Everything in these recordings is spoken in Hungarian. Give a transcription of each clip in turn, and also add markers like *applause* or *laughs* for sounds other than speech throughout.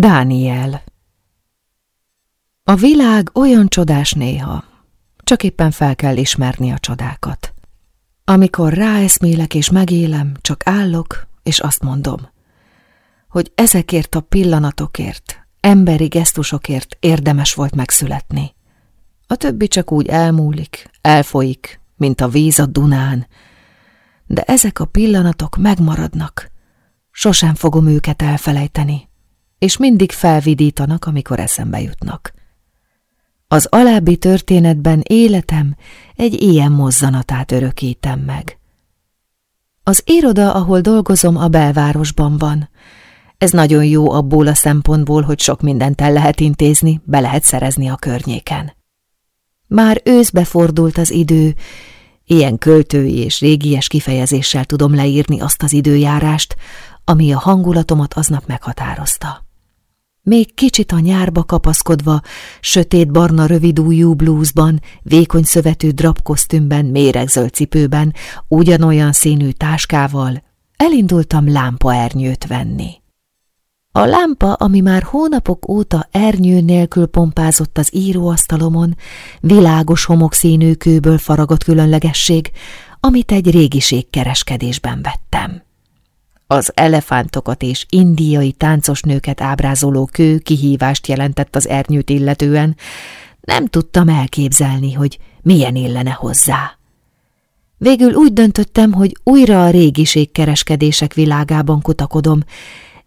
Dániel A világ olyan csodás néha, csak éppen fel kell ismerni a csodákat. Amikor ráeszmélek és megélem, csak állok, és azt mondom, hogy ezekért a pillanatokért, emberi gesztusokért érdemes volt megszületni. A többi csak úgy elmúlik, elfolyik, mint a víz a Dunán, de ezek a pillanatok megmaradnak. Sosem fogom őket elfelejteni, és mindig felvidítanak, amikor eszembe jutnak. Az alábbi történetben életem egy ilyen mozzanatát örökítem meg. Az iroda, ahol dolgozom, a belvárosban van. Ez nagyon jó abból a szempontból, hogy sok mindent el lehet intézni, be lehet szerezni a környéken. Már őszbe fordult az idő, ilyen költői és régies kifejezéssel tudom leírni azt az időjárást, ami a hangulatomat aznap meghatározta. Még kicsit a nyárba kapaszkodva, sötét-barna rövidújú blúzban, vékony szövetű drapkosztümben, méregzöld cipőben, ugyanolyan színű táskával, elindultam lámpaernyőt venni. A lámpa, ami már hónapok óta ernyő nélkül pompázott az íróasztalomon, világos homokszínű kőből faragott különlegesség, amit egy régiségkereskedésben vettem. Az elefántokat és indiai táncosnőket ábrázoló kő kihívást jelentett az ernyőt illetően, nem tudtam elképzelni, hogy milyen illene hozzá. Végül úgy döntöttem, hogy újra a régiségkereskedések világában kutakodom,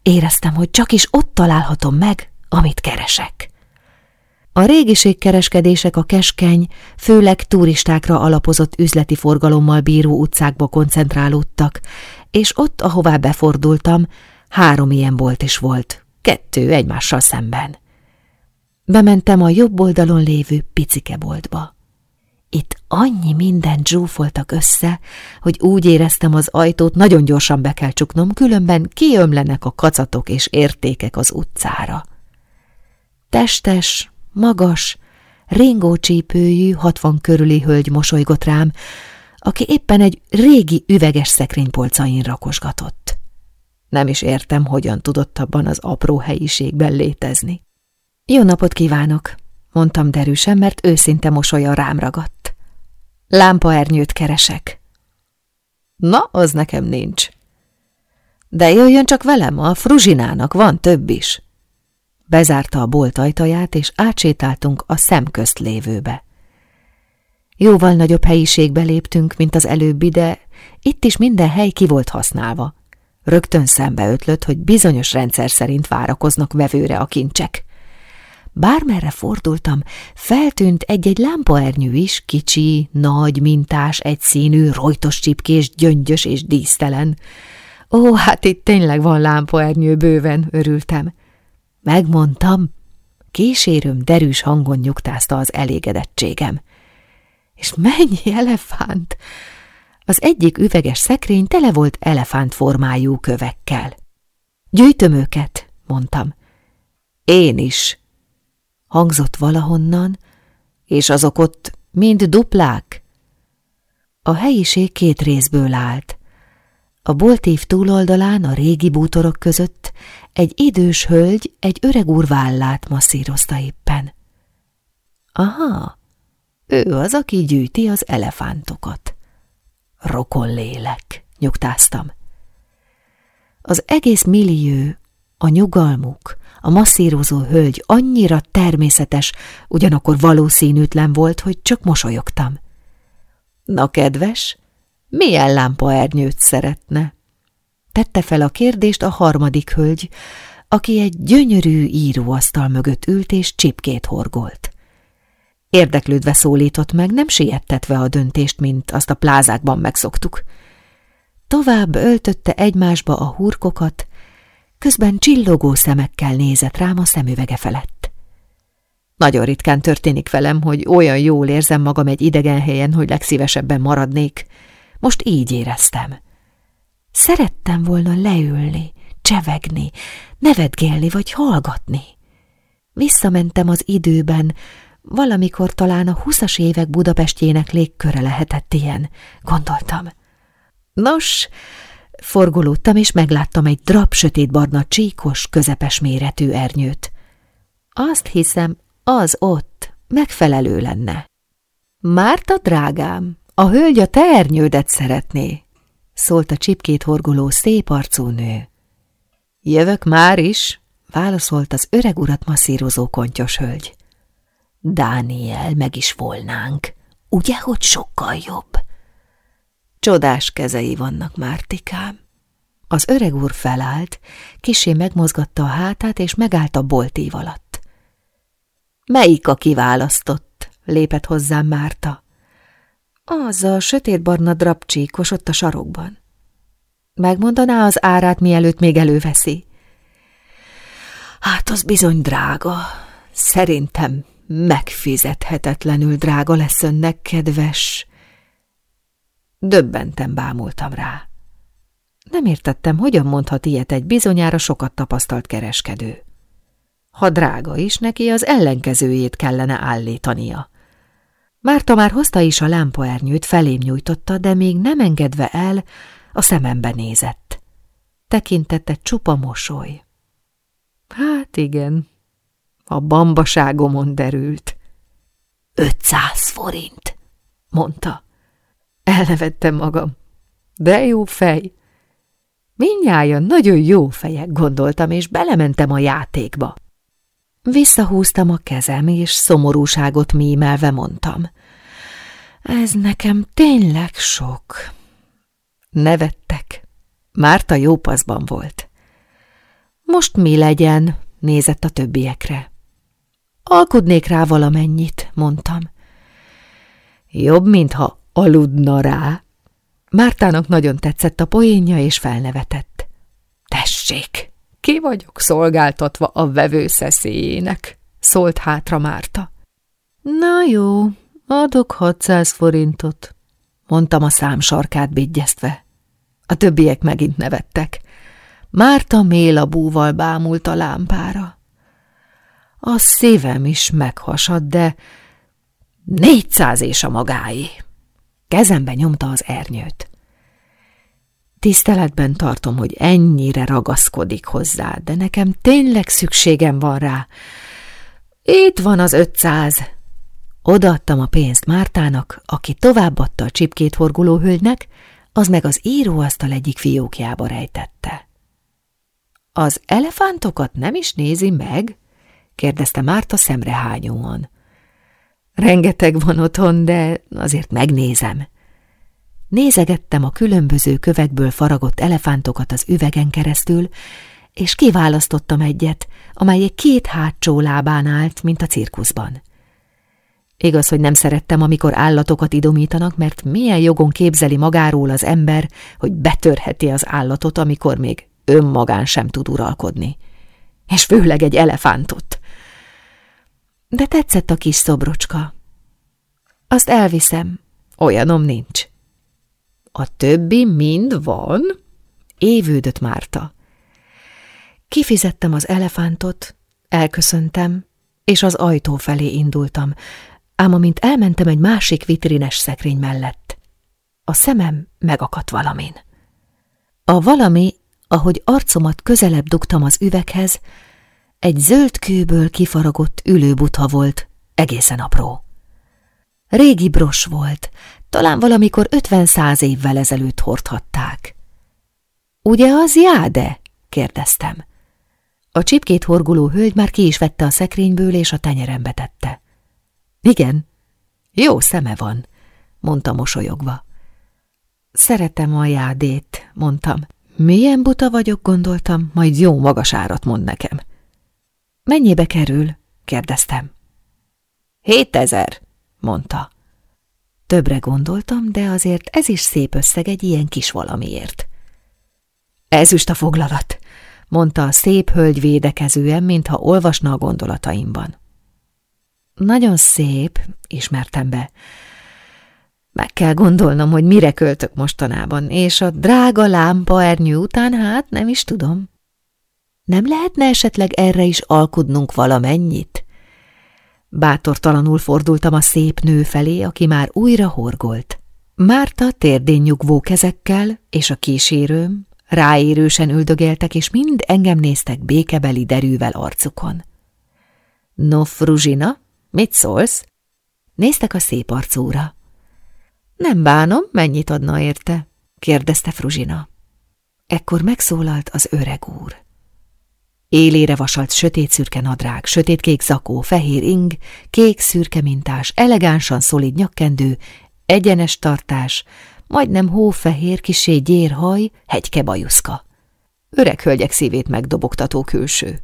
Éreztem, hogy csak is ott találhatom meg, amit keresek. A régiségkereskedések a keskeny, főleg turistákra alapozott üzleti forgalommal bíró utcákba koncentrálódtak, és ott, ahová befordultam, három ilyen bolt is volt, kettő egymással szemben. Bementem a jobb oldalon lévő picike boltba. Itt annyi mindent zsúfoltak össze, hogy úgy éreztem az ajtót nagyon gyorsan be kell csuknom, különben kiömlenek a kacatok és értékek az utcára. Testes, magas, ringócsípőjű, hatvan körüli hölgy mosolygott rám, aki éppen egy régi üveges szekrénypolcain rakosgatott. Nem is értem, hogyan tudott abban az apró helyiségben létezni. Jó napot kívánok! mondtam derűsen, mert őszinte mosolya rám ragadt. Lámpaernyőt keresek. Na, az nekem nincs. De jöjjön csak velem, a fruzsinának van több is. Bezárta a bolt ajtaját, és átsétáltunk a szemközt lévőbe. Jóval nagyobb helyiségbe léptünk, mint az előbbi, de itt is minden hely ki volt használva. Rögtön szembe ötlött, hogy bizonyos rendszer szerint várakoznak vevőre a kincsek. Bármerre fordultam, feltűnt egy-egy lámpaernyő is, kicsi, nagy, mintás, egyszínű, rojtos csipkés, gyöngyös és dísztelen. Ó, hát itt tényleg van lámpaernyő bőven, örültem. Megmondtam, kísérőm derűs hangon nyugtázta az elégedettségem. És mennyi *laughs* elefánt! Az egyik üveges szekrény tele volt elefántformájú kövekkel. Gyűjtöm őket, mondtam. Én is, hangzott valahonnan, és azok ott mind duplák. A helyiség két részből állt. A boltív túloldalán a régi bútorok között egy idős hölgy egy öreg úr vállát masszírozta éppen. Aha, ő az, aki gyűjti az elefántokat. Rokon lélek, nyugtáztam. Az egész millió, a nyugalmuk, a masszírozó hölgy annyira természetes, ugyanakkor valószínűtlen volt, hogy csak mosolyogtam. Na, kedves, milyen lámpaernyőt szeretne? Tette fel a kérdést a harmadik hölgy, aki egy gyönyörű íróasztal mögött ült és csipkét horgolt. Érdeklődve szólított meg, nem siettetve a döntést, mint azt a plázákban megszoktuk. Tovább öltötte egymásba a hurkokat, közben csillogó szemekkel nézett rám a szemüvege felett. Nagyon ritkán történik velem, hogy olyan jól érzem magam egy idegen helyen, hogy legszívesebben maradnék. Most így éreztem. Szerettem volna leülni, csevegni, nevetgélni vagy hallgatni. Visszamentem az időben, valamikor talán a huszas évek Budapestjének légköre lehetett ilyen, gondoltam. Nos, Forgolódtam, és megláttam egy drap sötétbarna csíkos, közepes méretű ernyőt. Azt hiszem, az ott megfelelő lenne. Márta, drágám, a hölgy a te ernyődet szeretné, szólt a csipkét horgoló szép arcú nő. Jövök már is, válaszolt az öreg urat masszírozó kontyos hölgy. Dániel, meg is volnánk, ugye, hogy sokkal jobb? Csodás kezei vannak, Mártikám. Az öreg úr felállt, kisé megmozgatta a hátát, és megállt a boltív alatt. Melyik a kiválasztott? lépett hozzám Márta. Az a sötétbarna drapcsíkos ott a sarokban. Megmondaná az árát, mielőtt még előveszi? Hát az bizony drága. Szerintem megfizethetetlenül drága lesz önnek, kedves. Döbbenten bámultam rá. Nem értettem, hogyan mondhat ilyet egy bizonyára sokat tapasztalt kereskedő. Ha drága is, neki az ellenkezőjét kellene állítania. Márta már hozta is a lámpaernyőt, felém nyújtotta, de még nem engedve el, a szemembe nézett. Tekintette csupa mosoly. Hát igen, a bambaságomon derült. Ötszáz forint, mondta. Elnevettem magam. De jó fej. Mindnyájan nagyon jó fejek, gondoltam, és belementem a játékba. Visszahúztam a kezem, és szomorúságot mímelve mondtam. Ez nekem tényleg sok. Nevettek. Márta jó paszban volt. Most mi legyen? nézett a többiekre. Alkudnék rá valamennyit, mondtam. Jobb, mintha aludna rá. Mártának nagyon tetszett a poénja, és felnevetett. Tessék, ki vagyok szolgáltatva a vevő szeszélyének, szólt hátra Márta. Na jó, adok 600 forintot, mondtam a szám sarkát bigyeztve. A többiek megint nevettek. Márta mélabúval bámult a lámpára. A szívem is meghasad, de négyszáz és a magáé. Kezembe nyomta az ernyőt. Tiszteletben tartom, hogy ennyire ragaszkodik hozzá, de nekem tényleg szükségem van rá. Itt van az ötszáz. Odaadtam a pénzt Mártának, aki továbbadta a csipkét horguló hölgynek, az meg az íróasztal egyik fiókjába rejtette. Az elefántokat nem is nézi meg? Kérdezte Márta szemrehányóan. Rengeteg van otthon, de azért megnézem. Nézegettem a különböző kövekből faragott elefántokat az üvegen keresztül, és kiválasztottam egyet, amely egy két hátsó lábán állt, mint a cirkuszban. Igaz, hogy nem szerettem, amikor állatokat idomítanak, mert milyen jogon képzeli magáról az ember, hogy betörheti az állatot, amikor még önmagán sem tud uralkodni. És főleg egy elefántot. De tetszett a kis szobrocska. Azt elviszem, olyanom nincs. A többi mind van? Évődött Márta. Kifizettem az elefántot, elköszöntem, és az ajtó felé indultam, ám amint elmentem egy másik vitrines szekrény mellett, a szemem megakadt valamin. A valami, ahogy arcomat közelebb dugtam az üveghez, egy zöld kőből kifaragott ülőbutha volt, egészen apró. Régi bros volt, talán valamikor ötven-száz évvel ezelőtt hordhatták. Ugye az jáde? kérdeztem. A csipkét horguló hölgy már ki is vette a szekrényből, és a tenyerembe tette. Igen, jó szeme van, mondta mosolyogva. Szeretem a jádét, mondtam. Milyen buta vagyok, gondoltam, majd jó magas árat mond nekem. Mennyibe kerül? kérdeztem. Hétezer, mondta. Többre gondoltam, de azért ez is szép összeg egy ilyen kis valamiért. Ezüst a foglalat, mondta a szép hölgy védekezően, mintha olvasna a gondolataimban. Nagyon szép, ismertem be. Meg kell gondolnom, hogy mire költök mostanában, és a drága lámpa ernyő után hát nem is tudom. Nem lehetne esetleg erre is alkudnunk valamennyit? Bátortalanul fordultam a szép nő felé, aki már újra horgolt. Márta térdén nyugvó kezekkel, és a kísérőm, Ráérősen üldögéltek, és mind engem néztek békebeli derűvel arcukon. No, Fruzsina, mit szólsz? Néztek a szép arcúra. Nem bánom, mennyit adna érte? kérdezte Fruzsina. Ekkor megszólalt az öreg úr. Élére vasalt sötét-szürke nadrág, sötétkék zakó, fehér ing, kék-szürke mintás, elegánsan szolid nyakkendő, egyenes tartás, majdnem hófehér, kisé gyérhaj, hegyke bajuszka. Öreg hölgyek szívét megdobogtató külső.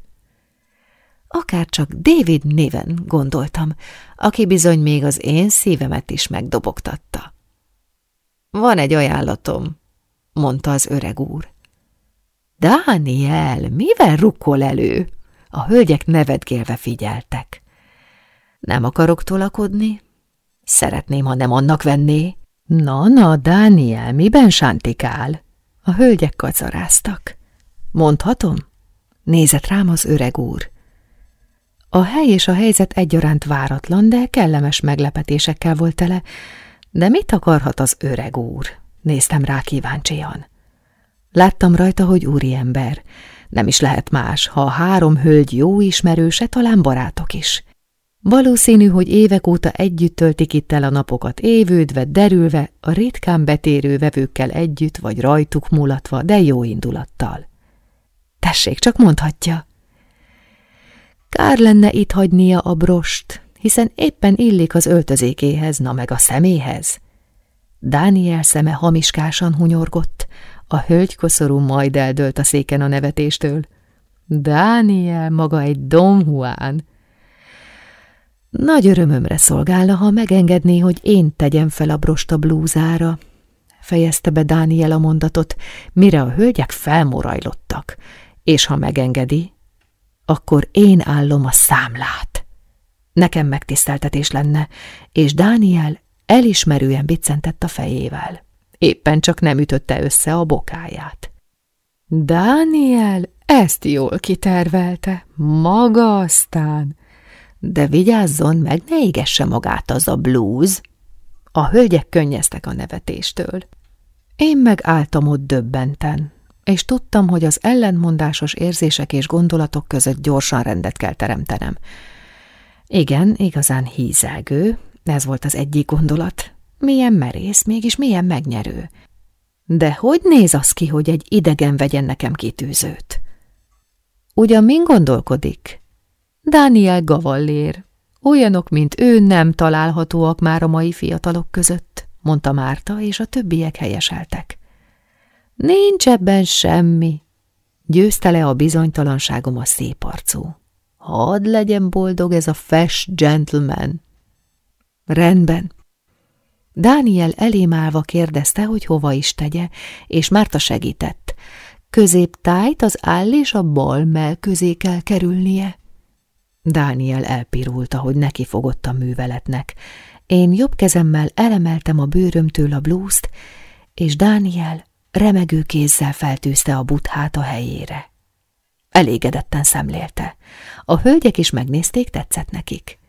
Akárcsak David néven gondoltam, aki bizony még az én szívemet is megdobogtatta. Van egy ajánlatom, mondta az öreg úr. Dániel, mivel rukkol elő? A hölgyek nevetgélve figyeltek. Nem akarok tolakodni? Szeretném, ha nem annak venné. Na, na, Dániel, miben sántikál? A hölgyek kacaráztak. Mondhatom? Nézett rám az öreg úr. A hely és a helyzet egyaránt váratlan, de kellemes meglepetésekkel volt tele. De mit akarhat az öreg úr? Néztem rá kíváncsian. Láttam rajta, hogy úriember. Nem is lehet más, ha a három hölgy jó ismerőse, talán barátok is. Valószínű, hogy évek óta együtt töltik itt el a napokat, évődve, derülve, a ritkán betérő vevőkkel együtt, vagy rajtuk mulatva, de jó indulattal. Tessék, csak mondhatja. Kár lenne itt hagynia a brost, hiszen éppen illik az öltözékéhez, na meg a szeméhez. Dániel szeme hamiskásan hunyorgott, a hölgy koszorú majd eldőlt a széken a nevetéstől. Dániel maga egy Don Juan. Nagy örömömre szolgálna, ha megengedné, hogy én tegyem fel a brosta blúzára, fejezte be Dániel a mondatot, mire a hölgyek felmorajlottak, és ha megengedi, akkor én állom a számlát. Nekem megtiszteltetés lenne, és Dániel elismerően biccentett a fejével. Éppen csak nem ütötte össze a bokáját. Dániel ezt jól kitervelte, maga aztán. De vigyázzon meg, ne égesse magát az a blues. A hölgyek könnyeztek a nevetéstől. Én meg álltam ott döbbenten, és tudtam, hogy az ellentmondásos érzések és gondolatok között gyorsan rendet kell teremtenem. Igen, igazán hízelgő, ez volt az egyik gondolat. Milyen merész, mégis milyen megnyerő. De hogy néz az ki, hogy egy idegen vegyen nekem kitűzőt? Ugyan min gondolkodik? Dániel Gavallér. Olyanok, mint ő nem találhatóak már a mai fiatalok között, mondta Márta, és a többiek helyeseltek. Nincs ebben semmi, győzte le a bizonytalanságom a szép arcú. Hadd legyen boldog ez a fes gentleman. Rendben. Dániel elémálva kérdezte, hogy hova is tegye, és Márta segített. Középtájt az áll és a bal mell közé kell kerülnie. Dániel elpirult, ahogy neki fogott a műveletnek. Én jobb kezemmel elemeltem a bőrömtől a blúzt, és Dániel remegő kézzel feltűzte a buthát a helyére. Elégedetten szemlélte. A hölgyek is megnézték, tetszett nekik.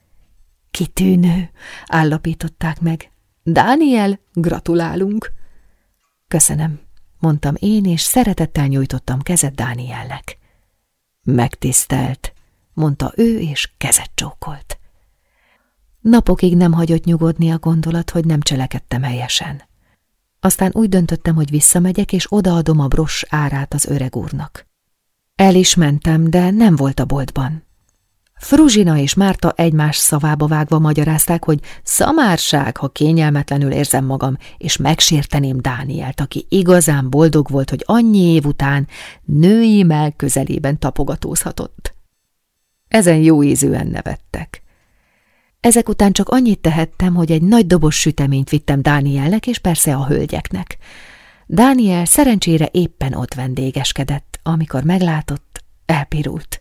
Kitűnő, állapították meg. Dániel, gratulálunk! Köszönöm, mondtam én, és szeretettel nyújtottam kezet Dánielnek. Megtisztelt, mondta ő, és kezet csókolt. Napokig nem hagyott nyugodni a gondolat, hogy nem cselekedtem helyesen. Aztán úgy döntöttem, hogy visszamegyek, és odaadom a bros árát az öreg úrnak. El is mentem, de nem volt a boltban. Fruzsina és Márta egymás szavába vágva magyarázták, hogy szamárság, ha kényelmetlenül érzem magam, és megsérteném Dánielt, aki igazán boldog volt, hogy annyi év után női mell közelében tapogatózhatott. Ezen jó ízűen nevettek. Ezek után csak annyit tehettem, hogy egy nagy dobos süteményt vittem Dánielnek és persze a hölgyeknek. Dániel szerencsére éppen ott vendégeskedett, amikor meglátott, elpirult.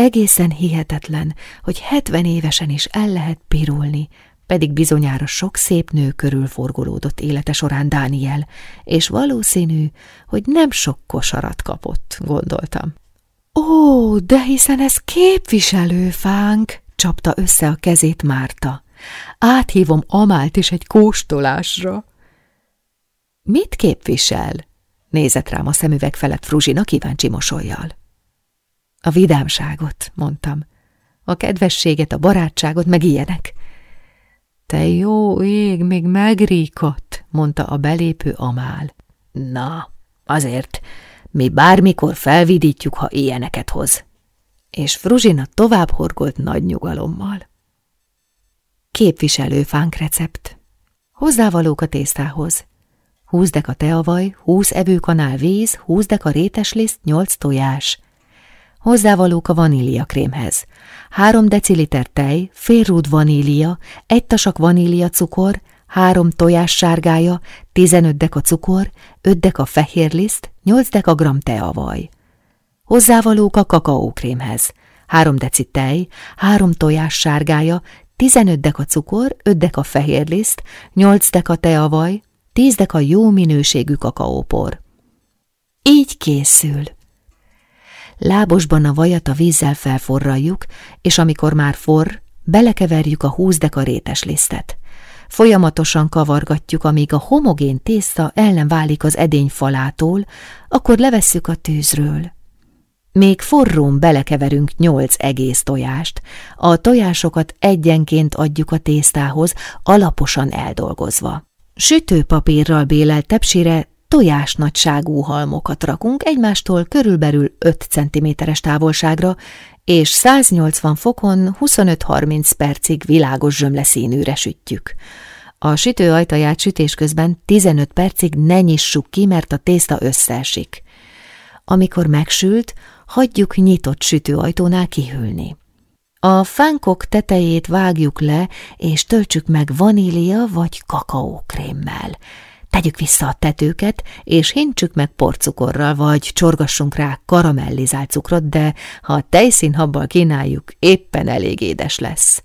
Egészen hihetetlen, hogy hetven évesen is el lehet pirulni, pedig bizonyára sok szép nő körül forgolódott élete során Dániel, és valószínű, hogy nem sok kosarat kapott, gondoltam. Ó, de hiszen ez képviselőfánk, csapta össze a kezét Márta. Áthívom Amált is egy kóstolásra. Mit képvisel? Nézett rám a szemüveg felett Fruzsina kíváncsi mosolyjal. A vidámságot, mondtam. A kedvességet, a barátságot, meg ilyenek. Te jó ég, még megríkott, mondta a belépő amál. Na, azért, mi bármikor felvidítjuk, ha ilyeneket hoz. És Fruzsina tovább horgolt nagy nyugalommal. Képviselőfánk recept. Hozzávalók a tésztához. 20 deka teavaj, 20 evőkanál víz, 20 deka rétesliszt, 8 tojás. Hozzávalók a vaníliakrémhez. 3 deciliter tej, fél rúd vanília, egy tasak vanília cukor, 3 tojás sárgája, 15 deka cukor, 5 deka fehérliszt, 8 deka gram teavaj. Hozzávalók a kakaókrémhez. 3 deci tej, 3 tojás sárgája, 15 deka cukor, 5 deka fehérliszt, 8 deka teavaj, 10 deka jó minőségű kakaópor. Így készül. Lábosban a vajat a vízzel felforraljuk, és amikor már forr, belekeverjük a 20 deka rétes lisztet. Folyamatosan kavargatjuk, amíg a homogén tészta nem válik az edény falától, akkor levesszük a tűzről. Még forrón belekeverünk nyolc egész tojást, a tojásokat egyenként adjuk a tésztához, alaposan eldolgozva. Sütőpapírral bélelt tepsire tojás nagyságú halmokat rakunk egymástól körülbelül 5 cm-es távolságra, és 180 fokon 25-30 percig világos zsömleszínűre sütjük. A sütő ajtaját sütés közben 15 percig ne nyissuk ki, mert a tészta összeesik. Amikor megsült, hagyjuk nyitott sütőajtónál kihűlni. A fánkok tetejét vágjuk le, és töltsük meg vanília vagy kakaókrémmel. Tegyük vissza a tetőket, és hintsük meg porcukorral, vagy csorgassunk rá karamellizált cukrot, de ha a tejszínhabbal kínáljuk, éppen elég édes lesz.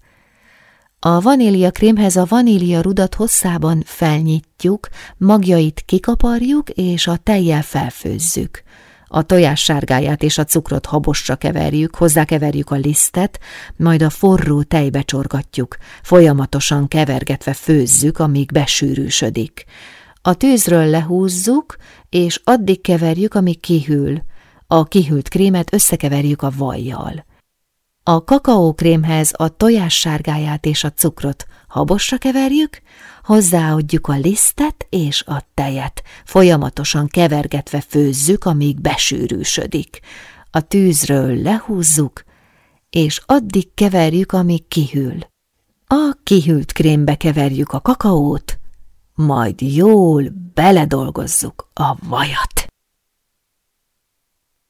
A vanília krémhez a vanília rudat hosszában felnyitjuk, magjait kikaparjuk, és a tejjel felfőzzük. A tojás sárgáját és a cukrot habosra keverjük, hozzákeverjük a lisztet, majd a forró tejbe csorgatjuk, folyamatosan kevergetve főzzük, amíg besűrűsödik. A tűzről lehúzzuk, és addig keverjük, amíg kihűl. A kihűlt krémet összekeverjük a vajjal. A kakaókrémhez a tojás sárgáját és a cukrot habosra keverjük, hozzáadjuk a lisztet és a tejet, folyamatosan kevergetve főzzük, amíg besűrűsödik. A tűzről lehúzzuk, és addig keverjük, amíg kihűl. A kihűlt krémbe keverjük a kakaót, majd jól beledolgozzuk a vajat.